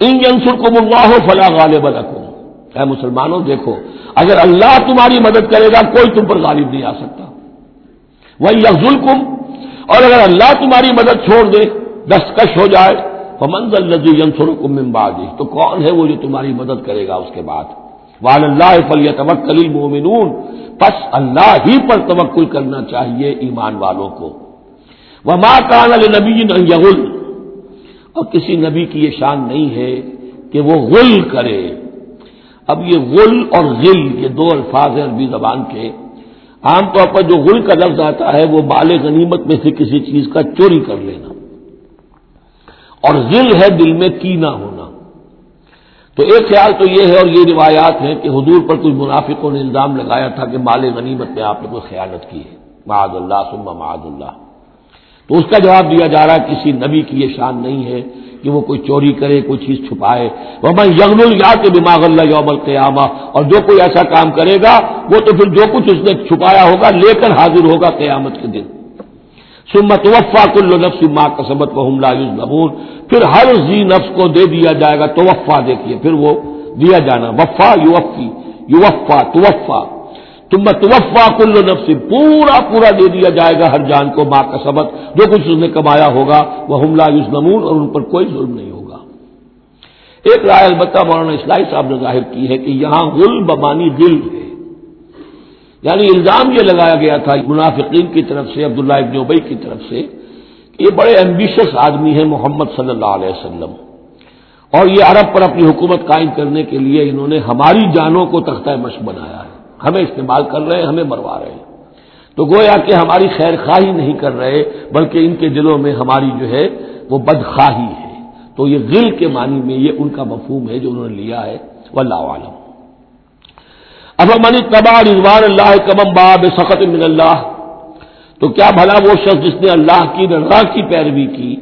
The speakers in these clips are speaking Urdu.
ان ینسر کو اللہ ہو فلاں غالب رکھو اے مسلمانوں، دیکھو، اگر اللہ تمہاری مدد کرے گا، کوئی تم پر غالب نہیں آ سکتا۔ وہی یغل اور اگر اللہ تمہاری مدد چھوڑ دے، دستکش ہو جائے تو منزل نزی ینسر کم امبادی تو کون ہے وہ جو تمہاری مدد کرے گا اس کے بعد؟ وال اللہ فلی توکل پس اللہ ہی پر توکل کرنا چاہیے ایمان والوں کو۔ وہ ماں کان نبی یغل اور کسی نبی کی یہ شان نہیں ہے کہ وہ غل کرے۔ اب یہ غل اور غل یہ دو الفاظ ہیں عربی زبان کے۔ عام طور پر جو غل کا لفظ آتا ہے وہ بال غنیمت میں سے کسی چیز کا چوری کر لینا۔ اور غل ہے دل میں کینا ہونا۔ تو ایک خیال تو یہ ہے اور یہ روایات ہیں کہ حضور پر کچھ منافقوں نے الزام لگایا تھا کہ مال غنیمت میں آپ نے کوئی خیانت کی ہے۔ معاذ اللہ سما معاذ اللہ۔ تو اس کا جواب دیا جا رہا ہے کسی نبی کی یہ شان نہیں ہے کہ وہ کوئی چوری کرے، کوئی چیز چھپائے۔ وہ میں یغن الیا کے دماغ اللہ یوم القیامہ اور جو کوئی ایسا کام کرے گا، وہ تو پھر جو کچھ اس نے چھپایا ہوگا، لے کر حاضر ہوگا قیامت کے دن۔ سمت وفا کل نفس ماں کا سبت و حملہ پھر ہر زی نفس کو دے دیا جائے گا، توفا دیکھیے۔ پھر وہ دیا جانا۔ وفا یوفی یوفا توفا تم توفا کل نفس، پورا پورا دے دیا جائے گا ہر جان کو ماں کا سبق، جو کچھ اس نے کمایا ہوگا وہ حملہ یوز نمون اور ان پر کوئی ظلم نہیں ہوگا۔ ایک رائے البتہ مولانا اسلائی صاحب نے ظاہر کی ہے کہ یہاں غل بمانی دل ہے۔ یعنی الزام یہ لگایا گیا تھا منافقین کی طرف سے، عبداللہ ابن ابئی کی طرف سے، کہ یہ بڑے ایمبیشس آدمی ہیں محمد صلی اللہ علیہ وسلم۔ اور یہ عرب پر اپنی حکومت قائم کرنے کے لیے انہوں نے ہماری جانوں کو تختہ مشق بنایا ہے۔ ہمیں استعمال کر رہے ہیں، ہمیں مروا رہے ہیں۔ تو گویا کہ ہماری خیر خواہی نہیں کر رہے، بلکہ ان کے دلوں میں ہماری جو ہے وہ بدخواہی ہے۔ تو یہ غل کے معنی میں یہ ان کا مفہوم ہے جو انہوں نے لیا ہے۔ واللہ عالم۔ اب منی تبا رضوان اللہ کمم باب سخت من اللہ۔ تو کیا بھلا وہ شخص جس نے اللہ کی رضا کی پیروی کی،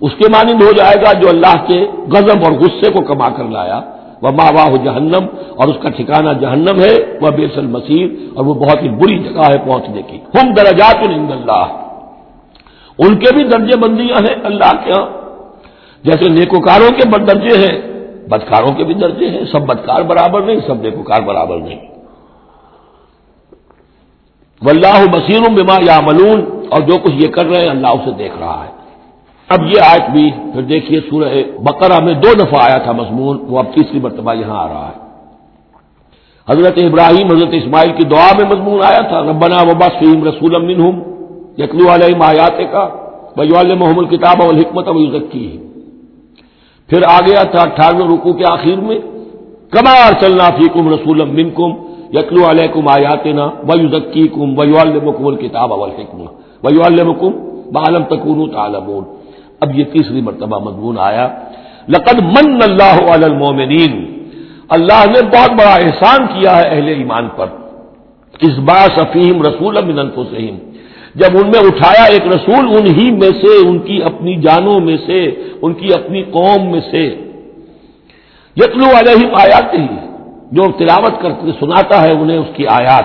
اس کے مانند ہو جائے گا جو اللہ کے غزم اور غصے کو کما کر لایا۔ وہ ماں واہ جہنم، اور اس کا ٹھکانہ جہنم ہے، وہ بیسل مسیر اور وہ بہت ہی بری جگہ ہے پہنچنے کی۔ ہم درجات اللہ۔ ان کے بھی درجے بندیاں ہیں اللہ کے ہاں۔ جیسے نیکوکاروں کے درجے ہیں، بدکاروں کے بھی درجے ہیں۔ سب بدکار برابر نہیں، سب نیکوکار برابر نہیں۔ واللہ بصیر بما یا اور جو کچھ یہ کر رہے ہیں، اللہ اسے دیکھ رہا ہے۔ اب یہ آیت بھی پھر دیکھیے سورہ بقرہ میں دو دفعہ آیا تھا مضمون، وہ اب تیسری مرتبہ یہاں آ رہا ہے۔ حضرت ابراہیم، حضرت اسماعیل کی دعا میں مضمون آیا تھا، ربنا وباس فیم رسول منہم یقلو علیہ آیات کا بجوال محمد کتاب اور حکمت اب کی پھر آ گیا تھا اٹھارہویں رکو کے آخر میں کمار چلنا فی کم رسول من کم یقلو علیہ کم آیات نا وزکی کم ویوال مکمل کتاب اول حکم ویوال مکم بالم تکون تعلمون۔ اب یہ تیسری مرتبہ مضمون آیا۔ لقد من اللہ المومنین اللہ نے بہت بڑا احسان کیا ہے اہل ایمان پر۔ اس بار سفیم رسول من انفسہم۔ جب ان میں اٹھایا ایک رسول، انہی میں سے، ان کی اپنی جانوں میں سے، ان کی اپنی قوم میں سے۔ یتلو علیہم آیات ہی جو تلاوت کرتے، سناتا ہے انہیں اس کی آیات۔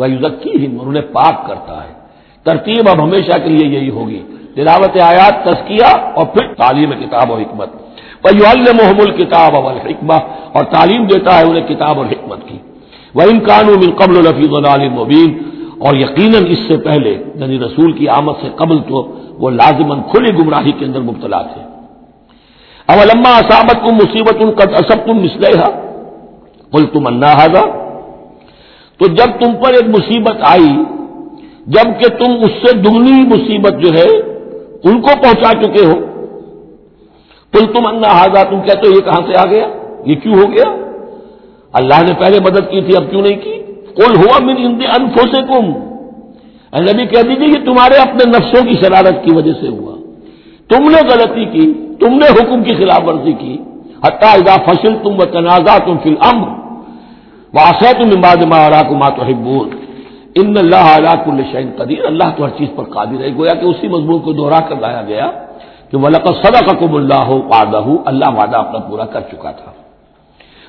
وہ یوزکی ہی انہیں پاک کرتا ہے۔ ترتیب اب ہمیشہ کے لیے یہی ہوگی۔ تلاوت آیات تسکیہ اور پھر تعلیم کتاب و حکمت۔ محمل کتاب اور حکمہ اور تعلیم دیتا ہے انہیں کتاب اور حکمت کی۔ وہ امکان من قبل الفیظ العالمبین اور یقیناً اس سے پہلے یعنی رسول کی آمد سے قبل تو وہ لازمن کھلی گمراہی کے اندر مبتلا تھے۔ اولما اسابت کم مصیبت ان کا اسب تم مسلح کل تم تو جب تم پر ایک مصیبت آئی جبکہ تم اس سے دگنی مصیبت جو ہے ان کو پہنچا چکے ہو۔ پل تم انا ہاضا تم کہتے ہو یہ کہاں سے آ گیا؟ یہ کیوں ہو گیا؟ اللہ نے پہلے مدد کی تھی، اب کیوں نہیں کی؟ کل ہوا من انفو سے کم نبی کہہ دیجیے کہ تمہارے اپنے نفسوں کی شرارت کی وجہ سے ہوا۔ تم نے غلطی کی، تم نے حکم کی خلاف ورزی کی۔ حتیٰ اذا فصل تم و تنازع تم فی الامر۔ واسع تم اماد مارا کو مات ان اللہ علیہ کل شعین قدیر، اللہ تو ہر چیز پر قادر ہے۔ گویا کہ اسی مضمون کو دوہرا کر لایا گیا کہ ولق صدا کا کم اللہ وعدہ اللہ وعدہ اپنا پورا کر چکا تھا۔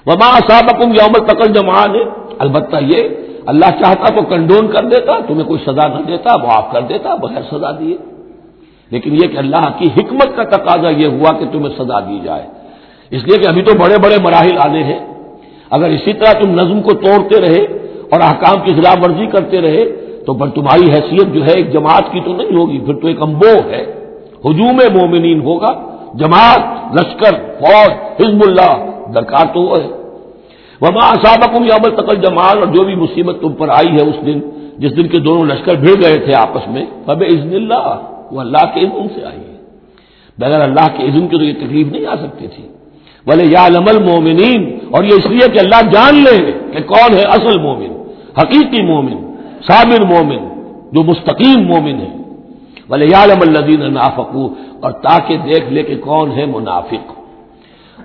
وما صاحب یوم تقل جمان البتہ یہ اللہ چاہتا تو کنڈون کر دیتا، تمہیں کوئی سزا نہ دیتا، معاف کر دیتا، بغیر سزا دیے۔ لیکن یہ کہ اللہ کی حکمت کا تقاضا یہ ہوا کہ تمہیں سزا دی جائے۔ اس لیے کہ ابھی تو بڑے بڑے مراحل آنے ہیں۔ اگر اسی طرح تم نظم کو توڑتے رہے اور احکام کی خلاف ورزی کرتے رہے تو پر تمہاری حیثیت جو ہے ایک جماعت کی تو نہیں ہوگی، پھر تو ایک امبو ہے۔ ہجوم مومنین ہوگا، جماعت، لشکر، فوج، حزب اللہ، درکار تو وہ ہے۔ وہاں صابق عمل تقل جمال اور جو بھی مصیبت تم پر آئی ہے اس دن، جس دن کے دونوں لشکر بھیڑ گئے تھے آپس میں بب عزن اللہ وہ اللہ کے عزم سے آئی ہے۔ بغیر اللہ کے عزم کی تو یہ تکلیف نہیں آ سکتی تھی۔ بولے یا لمل مومنین اور یہ اس لیے کہ اللہ جان لے کہ کون ہے اصل مومن، حقیقی مومن، صابر مومن، جو مستقیم مومن ہے۔ بولے یا لم الدین نافقو اور تاکہ دیکھ لے کہ کون ہے منافق۔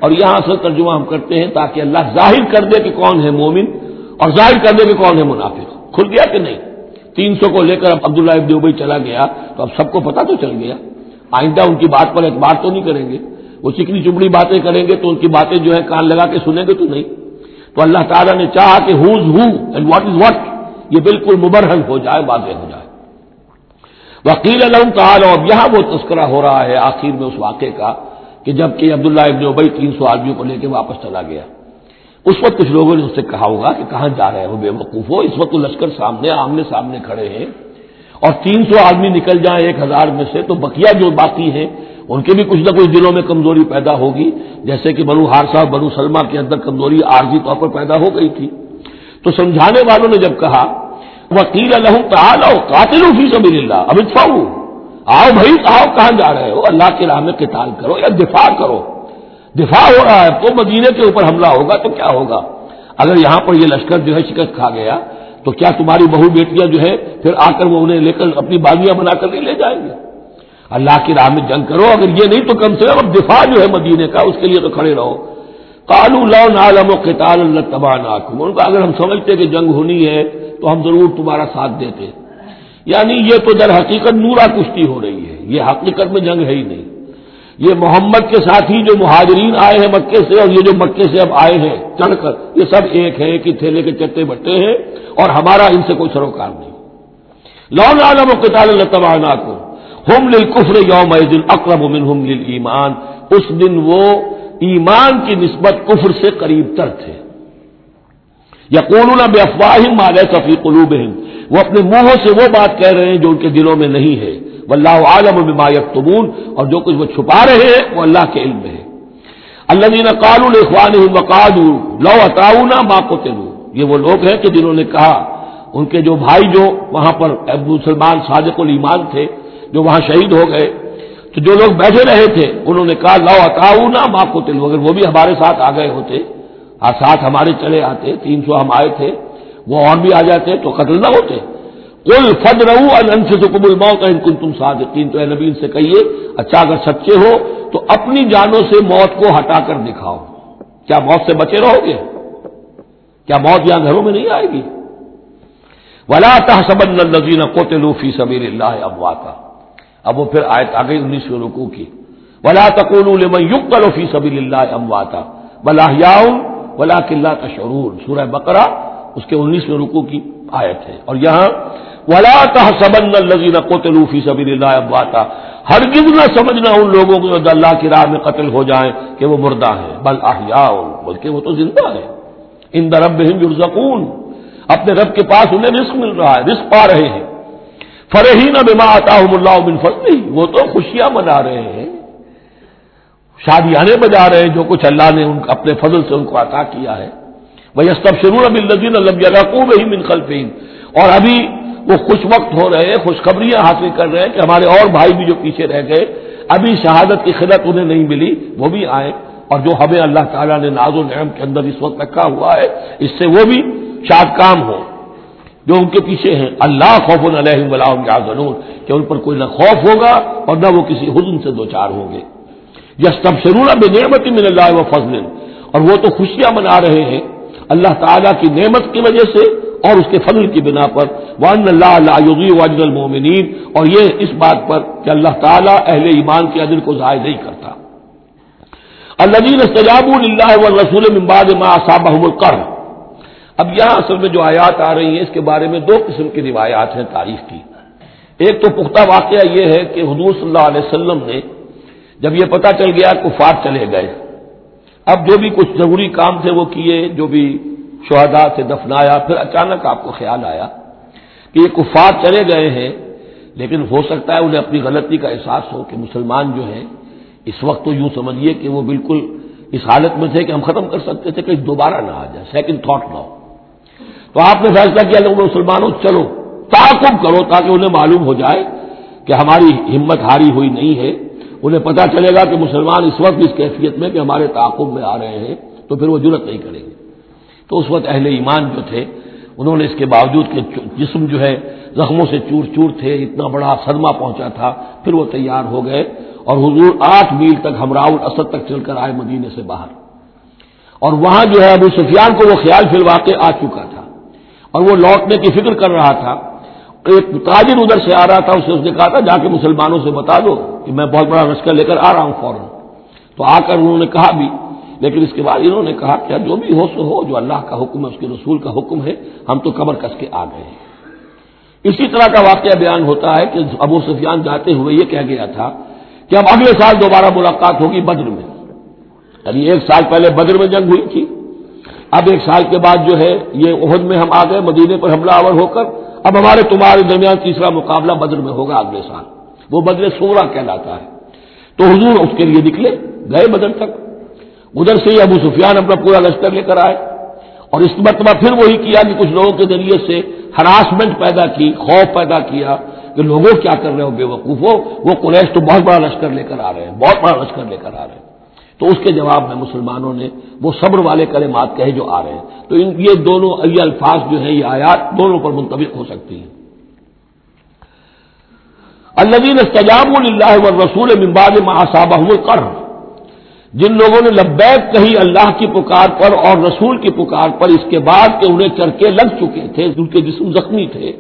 اور یہاں اصل ترجمہ ہم کرتے ہیں تاکہ اللہ ظاہر کر دے کہ کون ہے مومن اور ظاہر کر دے کہ کون ہے منافق۔ کھل گیا کہ نہیں؟ تین سو کو لے کر اب عبداللہ ابن ابئی چلا گیا تو اب سب کو پتا تو چل گیا۔ آئندہ ان کی بات پر اعتبار تو نہیں کریں گے۔ وہ چکنی چمڑی باتیں کریں گے تو ان کی باتیں جو ہے کان لگا کے سنیں گے تو نہیں۔ تو اللہ تعالیٰ نے چاہا کہ who's who and what is what یہ بالکل مبرہن ہو جائے، واضح ہو جائے۔ وکیل علم تعالی، اب یہاں وہ تذکرہ ہو رہا ہے آخر میں اس واقعے کا کہ جبکہ عبداللہ ابن ابئی تین سو آدمیوں کو لے کے واپس چلا گیا۔ اس وقت کچھ لوگوں نے اس سے کہا ہوگا کہ کہاں جا رہے ہو بے وقوف ہو۔ اس وقت لشکر سامنے، آمنے سامنے کھڑے ہیں۔ اور تین سو آدمی نکل جائیں ایک ہزار میں سے تو بقیہ جو باقی ہیں ان کے بھی کچھ نہ کچھ دلوں میں کمزوری پیدا ہوگی، جیسے کہ بنو ہارسا بنو سلما کے اندر کمزوری عارضی طور پر پیدا ہو گئی تھی۔ تو سمجھانے والوں نے جب کہا وکیل اللہ قاتل فی سبیل اللہ اب اتفا آؤ بھائی، آؤ کہاں جا رہے ہو؟ اللہ کے راہ میں قتال کرو یا دفاع کرو۔ دفاع ہو رہا ہے، تو مدینے کے اوپر حملہ ہوگا تو کیا ہوگا؟ اگر یہاں پر یہ لشکر جو ہے شکست کھا گیا، تو کیا تمہاری بہو بیٹیاں جو ہے پھر آ کر وہ انہیں لے کر اپنی باغیاں بنا کر نہیں لے جائیں گے اللہ کی راہ میں جنگ کرو، اگر یہ نہیں تو کم سے کم اب دفاع جو ہے مدینے کا، اس کے لیے تو کھڑے رہو۔ کالو لو نالم و قتال اللہ تباہ ناکم ان کا اگر ہم سمجھتے کہ جنگ ہونی ہے تو ہم ضرور تمہارا ساتھ دیتے۔ یعنی یہ تو در حقیقت نورا کشتی ہو رہی ہے۔ یہ حقیقت میں جنگ ہے ہی نہیں۔ یہ محمد کے ساتھ ہی جو مہاجرین آئے ہیں مکے سے اور یہ جو مکے سے اب آئے ہیں، چڑھ کر، یہ سب ایک ہے کہ تھیلے کے چٹے بٹے ہیں اور ہمارا ان سے کوئی سروکار نہیں۔ لون عالم و قطال اللہ تباہ کو ہم للکفر یوم دن اکرم امن لل ایمان اس دن وہ ایمان کی نسبت کفر سے قریب تر تھے۔ یا بے افواہ مال صفی قلوب وہ اپنے منہوں سے وہ بات کہہ رہے ہیں جو ان کے دلوں میں نہیں ہے۔ واللہ عالم بما یکتمون اور جو کچھ وہ چھپا رہے ہیں وہ اللہ کے علم میں ہے۔ اللہ دینا قالون اخوان وقالو لو اتاؤنا ما قتلوا۔ یہ وہ لوگ ہیں کہ جنہوں نے کہا، ان کے جو بھائی جو وہاں پر مسلمان صادق الایمان تھے جو وہاں شہید ہو گئے۔ تو جو لوگ بیٹھے رہے تھے، انہوں نے کہا، لو اتاؤنا ما قتلوا اگر وہ بھی ہمارے ساتھ آ گئے ہوتے۔ ہاں ساتھ ہمارے چلے آتے، تین سو ہم آئے تھے، وہ اور بھی آ جاتے تو قتل نہ ہوتے۔ کل فد رہو سے تو قبول موت کل تم صادقین۔ تو نبی سے کہیے اچھا اگر سچے ہو تو اپنی جانوں سے موت کو ہٹا کر دکھاؤ۔ کیا موت سے بچے رہو گے؟ کیا موت یہاں گھروں میں نہیں آئے گی؟ ولا تحسبن الذين قتلوا في سبيل الله امواتا اب وہ پھر آیت آ گئی انیسویں رکوع کی۔ ولا تقولوا لمن يقتل في سبيل امواتا بل احياء ولكن لا تشعرون۔ سورہ بقرہ اس کے انیسویں رکوع کی آیت ہے۔ اور یہاں ولا تحسبن الذين قتلوا في سبيل الله امواتا ہرگز نہ سمجھنا ان لوگوں کو جو اللہ کی راہ میں قتل ہو جائیں کہ وہ مردہ ہیں۔ بل احیاء بلکہ وہ تو زندہ ہے ان دربہم یرزقون اپنے رب کے پاس انہیں رزق مل رہا ہے، رزق پا رہے ہیں۔ فرحی نہ بما آتا اللہ بن فضلی۔ وہ تو خوشیاں منا رہے ہیں۔ شادیانے بجا رہے ہیں جو کچھ اللہ نے ان اپنے فضل سے ان کو عطا کیا ہے۔ وہ استب شرور اب الدین اللہ ہی من خلفین اور ابھی وہ خوش وقت ہو رہے ہیں، خوشخبریاں حاصل کر رہے ہیں کہ ہمارے اور بھائی بھی جو پیچھے رہ گئے، ابھی شہادت کی خدت انہیں نہیں ملی، وہ بھی آئے۔ اور جو ہمیں اللہ تعالیٰ نے ناز و نعم کے اندر اس وقت رکھا ہوا ہے، اس سے وہ بھی شاد کام ہو جو ان کے پیچھے ہیں. اللہ خوف علیہ ضرور کہ ان پر کوئی نہ خوف ہوگا اور نہ وہ کسی حزن سے دو چار ہوں گے. یس تب شرور بے نعمت من اللہ و فضل. اور وہ تو خوشیاں منا رہے ہیں اللہ تعالیٰ کی نعمت کی وجہ سے اور اس کے فضل کی بنا پر. وان اللہ اللہ واجد المومنین اور یہ اس بات پر کہ اللہ تعالیٰ اہل ایمان کے عدل کو ضائع نہیں کرتا. اللہ استجاب اللہ رسول ممباد ما صابہ کر اب یہاں اصل میں جو آیات آ رہی ہیں، اس کے بارے میں دو قسم کی روایات ہیں تاریخ کی۔ ایک تو پختہ واقعہ یہ ہے کہ حضور صلی اللہ علیہ وسلم نے جب یہ پتا چل گیا کفار چلے گئے۔ اب جو بھی کچھ ضروری کام تھے وہ کیے، جو بھی شہدا سے دفنایا، پھر اچانک آپ کو خیال آیا کہ یہ کفار چلے گئے ہیں۔ لیکن ہو سکتا ہے انہیں اپنی غلطی کا احساس ہو کہ مسلمان جو ہیں، اس وقت تو یوں سمجھیے کہ وہ بالکل اس حالت میں تھے کہ ہم ختم کر سکتے تھے کہ دوبارہ نہ آ جائے۔ سیکنڈ تھاٹ نہ ہو تو آپ نے فیصلہ کیا لوگ مسلمانوں، چلو، تعاقب کرو تاکہ انہیں معلوم ہو جائے کہ ہماری ہمت ہاری ہوئی نہیں ہے۔ انہیں پتا چلے گا کہ مسلمان اس وقت اس کیفیت میں کہ ہمارے تعاقب میں آ رہے ہیں، تو پھر وہ ضرورت نہیں کریں گے۔ تو اس وقت اہل ایمان جو تھے، انہوں نے اس کے باوجود کہ جسم جو ہے، زخموں سے چور چور تھے، اتنا بڑا صدمہ پہنچا تھا، پھر وہ تیار ہو گئے۔ اور حضور آٹھ میل تک ہمراؤ اسد تک چل کر آئے مدینے سے باہر۔ اور وہاں جو ہے ابو سفیان کو وہ خیال فی الواقع آ چکا تھا۔ اور وہ لوٹنے کی فکر کر رہا تھا ایک تاجر ادھر سے آ رہا تھا، اسے اس نے کہا تھا، جا کے مسلمانوں سے بتا دو کہ میں بہت بڑا لشکر لے کر آ رہا ہوں فوراً۔ تو آ کر انہوں نے کہا بھی، لیکن اس کے بعد انہوں نے کہا کیا جو بھی ہو سو ہو، جو اللہ کا حکم ہے، اس کے رسول کا حکم ہے، ہم تو کمر کس کے آ گئے ہیں۔ اسی طرح کا واقعہ بیان ہوتا ہے کہ ابو سفیان جاتے ہوئے یہ کہہ گیا تھا کہ اب اگلے سال دوبارہ ملاقات ہوگی بدر میں۔ یعنی ایک سال پہلے بدر میں جنگ ہوئی تھی۔ اب ایک سال کے بعد جو ہے، یہ عہد میں ہم آ گئے، مدینے پر حملہ آور ہو کر، اب ہمارے تمہارے درمیان تیسرا مقابلہ بدر میں ہوگا اگلے سال۔ وہ بدر سورا کہلاتا ہے۔ تو حضور اس کے لیے نکلے، گئے بدر تک۔ ادھر سے ہی ابو سفیان اپنا پورا لشکر لے کر آئے۔ اور اس مرتبہ پھر وہی کیا کہ کچھ لوگوں کے ذریعے سے ہراسمنٹ پیدا کی، خوف پیدا کیا کہ لوگوں کیا کر رہے ہو، بے وقوف ہو۔ وہ قریش تو بہت بڑا لشکر لے کر آ رہے ہیں، بہت بڑا لشکر لے کر آ رہے ہیں۔ تو اس کے جواب میں مسلمانوں نے وہ صبر والے کلمات کہے جو آ رہے ہیں۔ تو ان یہ دونوں یہ الفاظ جو ہیں، یہ آیات دونوں پر منتبق ہو سکتی ہیں۔ الدین استجاب اللہ رسول ممباد محاسابہ کر جن لوگوں نے لبیک کہی اللہ کی پکار پر اور رسول کی پکار پر، اس کے بعد کہ انہیں چرکے لگ چکے تھے، ان کے جسم زخمی تھے۔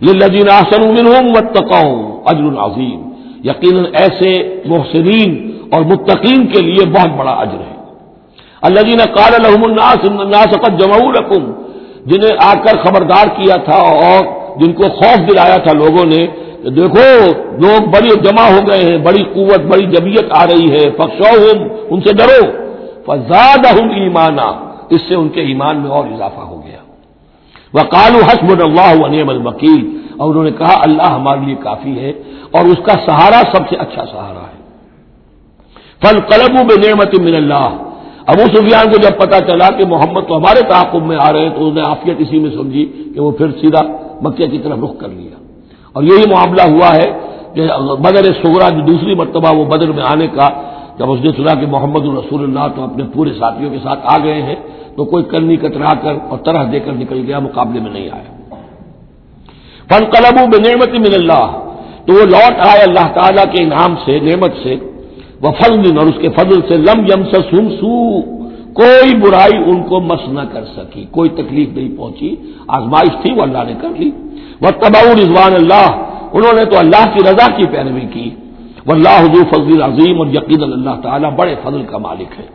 یہ لذین آسن متقاؤں اجر العظیم یقیناً ایسے محسرین اور متقین کے لیے بہت بڑا اجر ہے۔ اللہ کال الحم الناس الناس قد جمع رقم جنہیں آ کر خبردار کیا تھا اور جن کو خوف دلایا تھا لوگوں نے، دیکھو لوگ بڑی جمع ہو گئے ہیں، بڑی قوت، بڑی جبیت آ رہی ہے پکشو ان سے ڈرو۔ فزاد ایمانا، اس سے ان کے ایمان میں اور اضافہ ہو گیا۔ وہ کالو حسب اللہ ونیم الوکیل، اور انہوں نے کہا اللہ ہمارے لیے کافی ہے اور اس کا سہارا سب سے اچھا سہارا ہے۔ فل قلب بے نعمت من اللہ۔ ابو سفیان کو جب پتا چلا کہ محمد تو ہمارے تعاقب میں آ رہے ہیں تو انہوں نے آفیت اسی میں سمجھی کہ وہ پھر سیدھا مکے کی طرف رخ کر لیا۔ اور یہی معاملہ ہوا ہے کہ بدر سغرا جو دوسری مرتبہ وہ بدر میں آنے کا جب اس نے سنا کہ محمد الرسول اللہ تو اپنے پورے ساتھیوں کے ساتھ آ گئے ہیں تو کوئی کرنی کترا کر اور طرح دے کر نکل گیا، مقابلے میں نہیں آیا۔ فن قلب میں نعمت من اللہ۔ تو وہ لوٹ آئے اللہ تعالیٰ کے انعام سے، نعمت سے۔ وہ فضل اور اس کے فضل سے لم یم سم سو کوئی برائی ان کو مس نہ کر سکی، کوئی تکلیف نہیں پہنچی، آزمائش تھی، وہ اللہ نے کر لی۔ وہ تباؤ رضوان اللہ، انہوں نے تو اللہ کی رضا کی پیروی کی۔ وہ اللہ حضور فضل عظیم اور یقین اللہ تعالیٰ بڑے فضل کا مالک ہے۔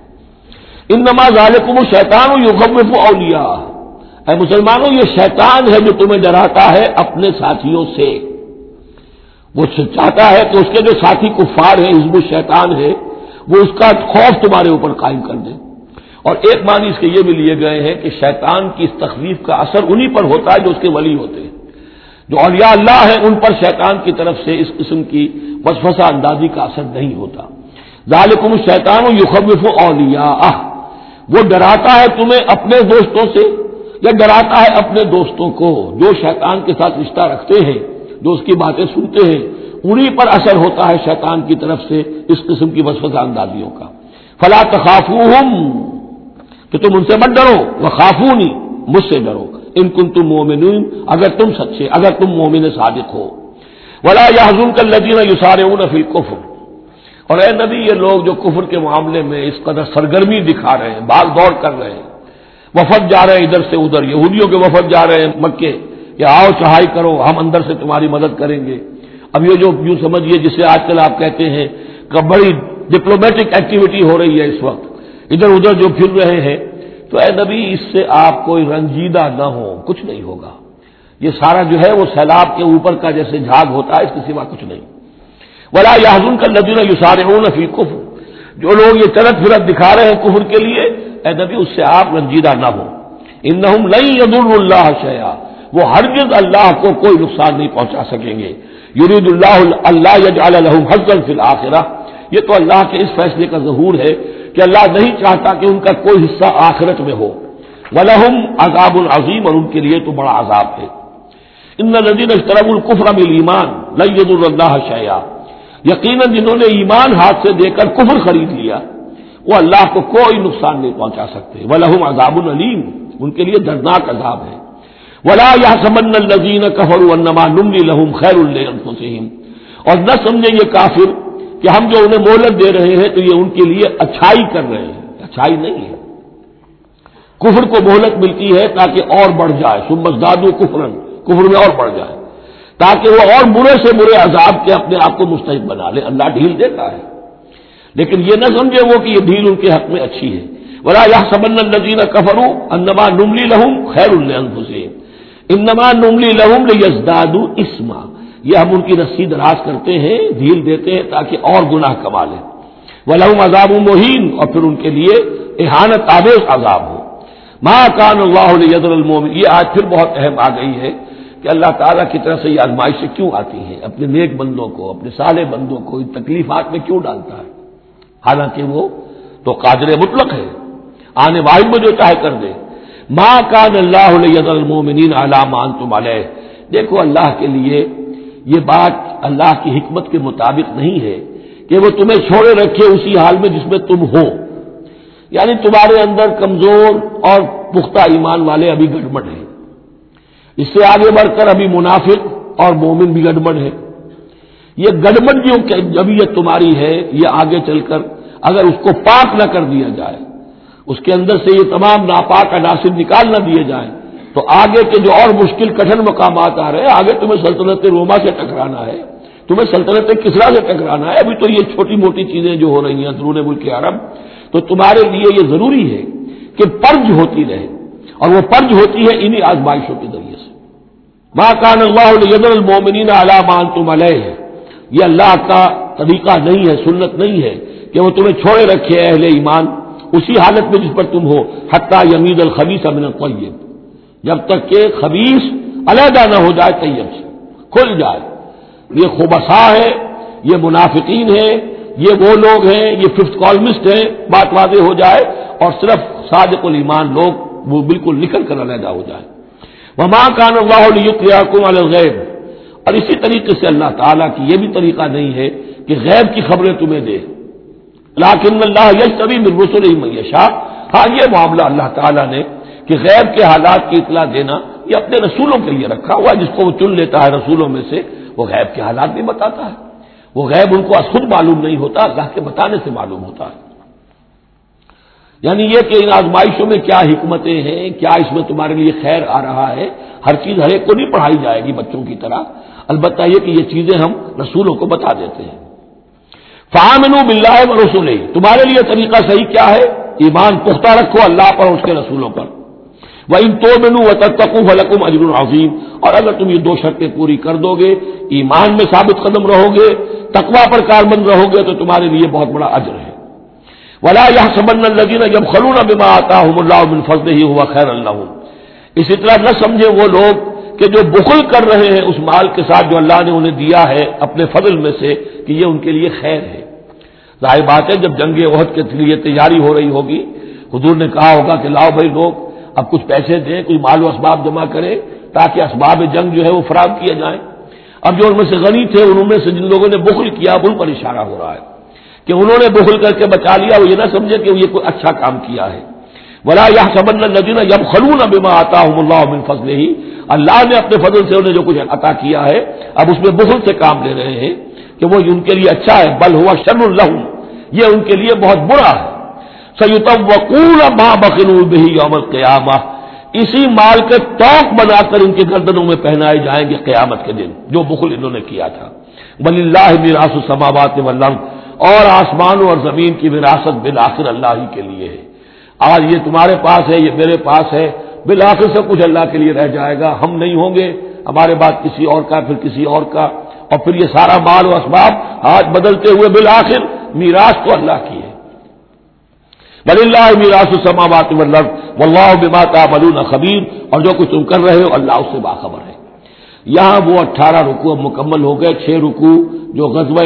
ان نماز علیکم شیطان و یوغف اے مسلمانوں، یہ شیطان ہے جو تمہیں ڈراتا ہے اپنے ساتھیوں سے۔ وہ چاہتا ہے کہ اس کے جو ساتھی کفار ہیں، حزب الشیطان ہے وہ اس کا خوف تمہارے اوپر قائم کر دے اور ایک معنی اس کے یہ بھی لیے گئے ہیں کہ شیطان کی اس تخلیف کا اثر انہی پر ہوتا ہے جو اس کے ولی ہوتے ہیں۔ جو اولیاء اللہ ہیں، ان پر شیطان کی طرف سے اس قسم کی وسفسا اندازی کا اثر نہیں ہوتا۔ ذالکم شیطان و یوخف اولیا وہ ڈراتا ہے تمہیں اپنے دوستوں سے یا ڈراتا ہے اپنے دوستوں کو، جو شیطان کے ساتھ رشتہ رکھتے ہیں۔ جو اس کی باتیں سنتے ہیں انہیں پر اثر ہوتا ہے شیطان کی طرف سے اس قسم کی وسفسا اندازیوں کا۔ فلا تخافو کہ تم ان سے مت ڈرو وہ خافو نہیں مجھ سے ڈرو۔ ان کن تم مومن اگر تم سچے، اگر تم مومن صادق ہو۔ ولا یا حضون کر لدین یو سارے فی کفر اور اے نبی، یہ لوگ جو کفر کے معاملے میں اس قدر سرگرمی دکھا رہے ہیں باغ دوڑ کر رہے ہیں۔ وفد جا رہے ہیں ادھر سے ادھر، یہودیوں کے وفد جا رہے ہیں مکے۔ کہ آؤ چڑھائی کرو، ہم اندر سے تمہاری مدد کریں گے۔ اب یہ جو یوں سمجھیے جسے آج کل آپ کہتے ہیں کہ بڑی ڈپلومیٹک ایکٹیویٹی ہو رہی ہے اس وقت۔ ادھر ادھر جو پھر رہے ہیں، تو اے نبی، اس سے آپ کوئی رنجیدہ نہ ہو، کچھ نہیں ہوگا۔ یہ سارا جو ہے وہ سیلاب کے اوپر کا جیسے جھاگ ہوتا ہے، اس کے سوا کچھ نہیں۔ بلا یازن کا لدین یو سارے فی جو لوگ یہ چلت فرت دکھا رہے ہیں کفر کے لیے، اے نبی، اس سے آپ رنجیدہ نہ ہو۔ ان عد اللہ شیا وہ ہرگز اللہ کو کوئی نقصان نہیں پہنچا سکیں گے۔ یرید اللہ اللہ الحم حضل فی الآخرہ یہ تو اللہ کے اس فیصلے کا ظہور ہے کہ اللہ نہیں چاہتا کہ ان کا کوئی حصہ آخرت میں ہو۔ ولہم عذاب العظیم اور ان کے لیے تو بڑا عذاب ہے۔ ان ندین اشترب القفر اب ایمان لید اللہ شیا یقیناً جنہوں نے ایمان ہاتھ سے دے کر کفر خرید لیا، وہ اللہ کو کوئی نقصان نہیں پہنچا سکتے۔ ولہم عذاب العلیم ان کے لیے دردناک عذاب ہے۔ ولا یا سمن الزین کفر النما نملی لہم خیر الحسین اور نہ سمجھیں یہ کافر کہ ہم جو انہیں مہلت دے رہے ہیں تو یہ ان کے لیے اچھائی کر رہے ہیں۔ اچھائی نہیں ہے۔ کفر کو مہلت ملتی ہے تاکہ اور بڑھ جائے۔ سمس دادو کفرن کفر میں اور بڑھ جائے۔ تاکہ وہ اور برے سے برے عذاب کے اپنے آپ کو مستحق بنا لے۔ اللہ ڈھیل دیتا ہے۔ لیکن یہ نہ سمجھے وہ کہ یہ ڈھیل ان کے حق میں اچھی ہے۔ ولا یا سبن النزین کفرو انما نملی لہم خیر الحسین انما نملی لہم یزداد اسما۔ یہ ہم ان کی رسی دراز کرتے ہیں، ڈھیل دیتے ہیں تاکہ اور گناہ کما لیں۔ وہ لہم عذاب مہین اور پھر ان کے لیے احانت آبیز عذاب ہو۔ ماں کان اللہ المومن یہ آج پھر بہت اہم آ گئی ہے کہ اللہ تعالیٰ کی طرف سے یہ آزمائشیں کیوں آتی ہیں؟ اپنے نیک بندوں کو، اپنے سالے بندوں کو ان تکلیفات میں کیوں ڈالتا ہے؟ حالانکہ وہ تو قادر مطلق ہے۔ آنے واحد میں جو چاہے کر دے۔ ماں کان اللہ المومنین علامان تم علیہ دیکھو اللہ کے لیے یہ بات اللہ کی حکمت کے مطابق نہیں ہے کہ وہ تمہیں چھوڑے رکھے اسی حال میں جس میں تم ہو یعنی تمہارے اندر کمزور اور پختہ ایمان والے ابھی گڑبڑ ہیں اس سے آگے بڑھ کر ابھی منافق اور مومن بھی گڑبڑ ہے یہ گڑبڑ جو جبیت تمہاری ہے یہ آگے چل کر اگر اس کو پاک نہ کر دیا جائے اس کے اندر سے یہ تمام ناپاک عناصر نکال نہ دیے جائیں۔ تو آگے کے جو اور مشکل کٹن مقامات آ رہے ہیں، آگے تمہیں سلطنت روما سے ٹکرانا ہے، تمہیں سلطنت کسرا سے ٹکرانا ہے۔ ابھی تو یہ چھوٹی موٹی چیزیں جو ہو رہی ہیں درون ملک عرب، تو تمہارے لیے یہ ضروری ہے کہ پرج ہوتی رہے۔ اور وہ پرج ہوتی ہے انہی آزمائشوں کے ذریعے سے۔ ماں کان اللہ المومنین علامان تم علیہ یہ اللہ کا طریقہ نہیں ہے، سنت نہیں ہے کہ وہ تمہیں چھوڑے رکھے اہل ایمان۔ اسی حالت میں جس پر تم ہو، حتیٰ یمید الخبیس امن الطیب۔ جب تک کہ خبیص علیحدہ نہ ہو جائے، طیب سے کھل جائے۔ یہ خوبصا ہے، یہ منافقین ہے یہ وہ لوگ ہیں، یہ ففتھ کالمسٹ ہیں، بات واضح ہو جائے اور صرف صادق الایمان لوگ وہ بالکل نکل کر علیحدہ ہو جائے وہ ماں کان اللہ الغیب۔ اور اسی طریقے سے اللہ تعالیٰ کی یہ بھی طریقہ نہیں ہے کہ غیب کی خبریں تمہیں دے۔ لاکن اللہ یش کبھی رسول میشا ہاں یہ معاملہ اللہ تعالیٰ نے کہ غیب کے حالات کی اطلاع دینا یہ اپنے رسولوں کے لیے رکھا ہوا جس کو وہ چن لیتا ہے رسولوں میں سے، وہ غیب کے حالات بھی بتاتا ہے۔ وہ غیب ان کو خود معلوم نہیں ہوتا، اللہ کے بتانے سے معلوم ہوتا ہے۔ یعنی یہ کہ ان آزمائشوں میں کیا حکمتیں ہیں، کیا اس میں تمہارے لیے خیر آ رہا ہے، ہر چیز ہر ایک کو نہیں پڑھائی جائے گی بچوں کی طرح۔ البتہ یہ کہ یہ چیزیں ہم رسولوں کو بتا دیتے ہیں۔ فامن بلّہ و رسول تمہارے لیے طریقہ صحیح کیا ہے؟ ایمان پختہ رکھو اللہ پر اس کے رسولوں پر۔ وہ ان تو بنو و تک اجر العظیم اور اگر تم یہ دو شرطیں پوری کر دو گے، ایمان میں ثابت قدم رہو گے تقوا پر کاربند رہو گے، تو تمہارے لیے بہت بڑا اجر ہے۔ ولا یہ سبن الگین جب خلون بما آتا ہوں اللہ بن فضل ہی ہوا خیر اللہ اسی طرح نہ سمجھے وہ لوگ کہ جو بخل کر رہے ہیں اس مال کے ساتھ جو اللہ نے انہیں دیا ہے اپنے فضل میں سے کہ یہ ان کے لیے خیر ہے۔ ظاہر بات ہے جب جنگ عہد کے لیے تیاری ہو رہی ہوگی، حضور نے کہا ہوگا کہ لاؤ بھائی لوگ، اب کچھ پیسے دیں کچھ مال و اسباب جمع کریں تاکہ اسباب جنگ جو ہے وہ فراہم کیے جائیں۔ اب جو ان میں سے غنی تھے، انہوں میں سے جن لوگوں نے بخل کیا، اب ان پر اشارہ ہو رہا ہے کہ انہوں نے بخل کر کے بچا لیا، وہ یہ نہ سمجھے کہ یہ کوئی اچھا کام کیا ہے۔ بلا یہ سبن ندینہ جب خلون ابا آتا ہوں اللہ فضل ہی اللہ نے اپنے فضل سے انہیں جو کچھ عطا کیا ہے، اب اس میں بخل سے کام لے رہے ہیں کہ وہ ان کے لیے اچھا ہے۔ بل ہوا شر الرحم یہ ان کے لیے بہت برا ہے۔ سیتم وقول ماں بخل بہی یوم قیامہ اسی مال کے توق بنا کر ان کے گردنوں میں پہنائے جائیں گے قیامت کے دن، جو بخل انہوں نے کیا تھا۔ بل اللہ میراث السماوات والارض اور آسمانوں اور زمین کی وراثت بالآخر اللہ ہی کے لیے ہے۔ آج یہ تمہارے پاس ہے، یہ میرے پاس ہے۔ بالآخر سے کچھ اللہ کے لیے رہ جائے گا، ہم نہیں ہوں گے، ہمارے بعد کسی اور کا، پھر کسی اور کا۔ اور پھر یہ سارا مال و اسباب آج بدلتے ہوئے بالآخر میراث تو اللہ کی ہے۔ بل اللہ میراث السماوات والارض، واللہ بما تعملون خبیر۔ اور جو کچھ تم کر رہے ہو، اللہ اس سے باخبر ہے۔ یہاں وہ اٹھارہ رکوع اب مکمل ہو گئے، چھ رکوع جو غزوہ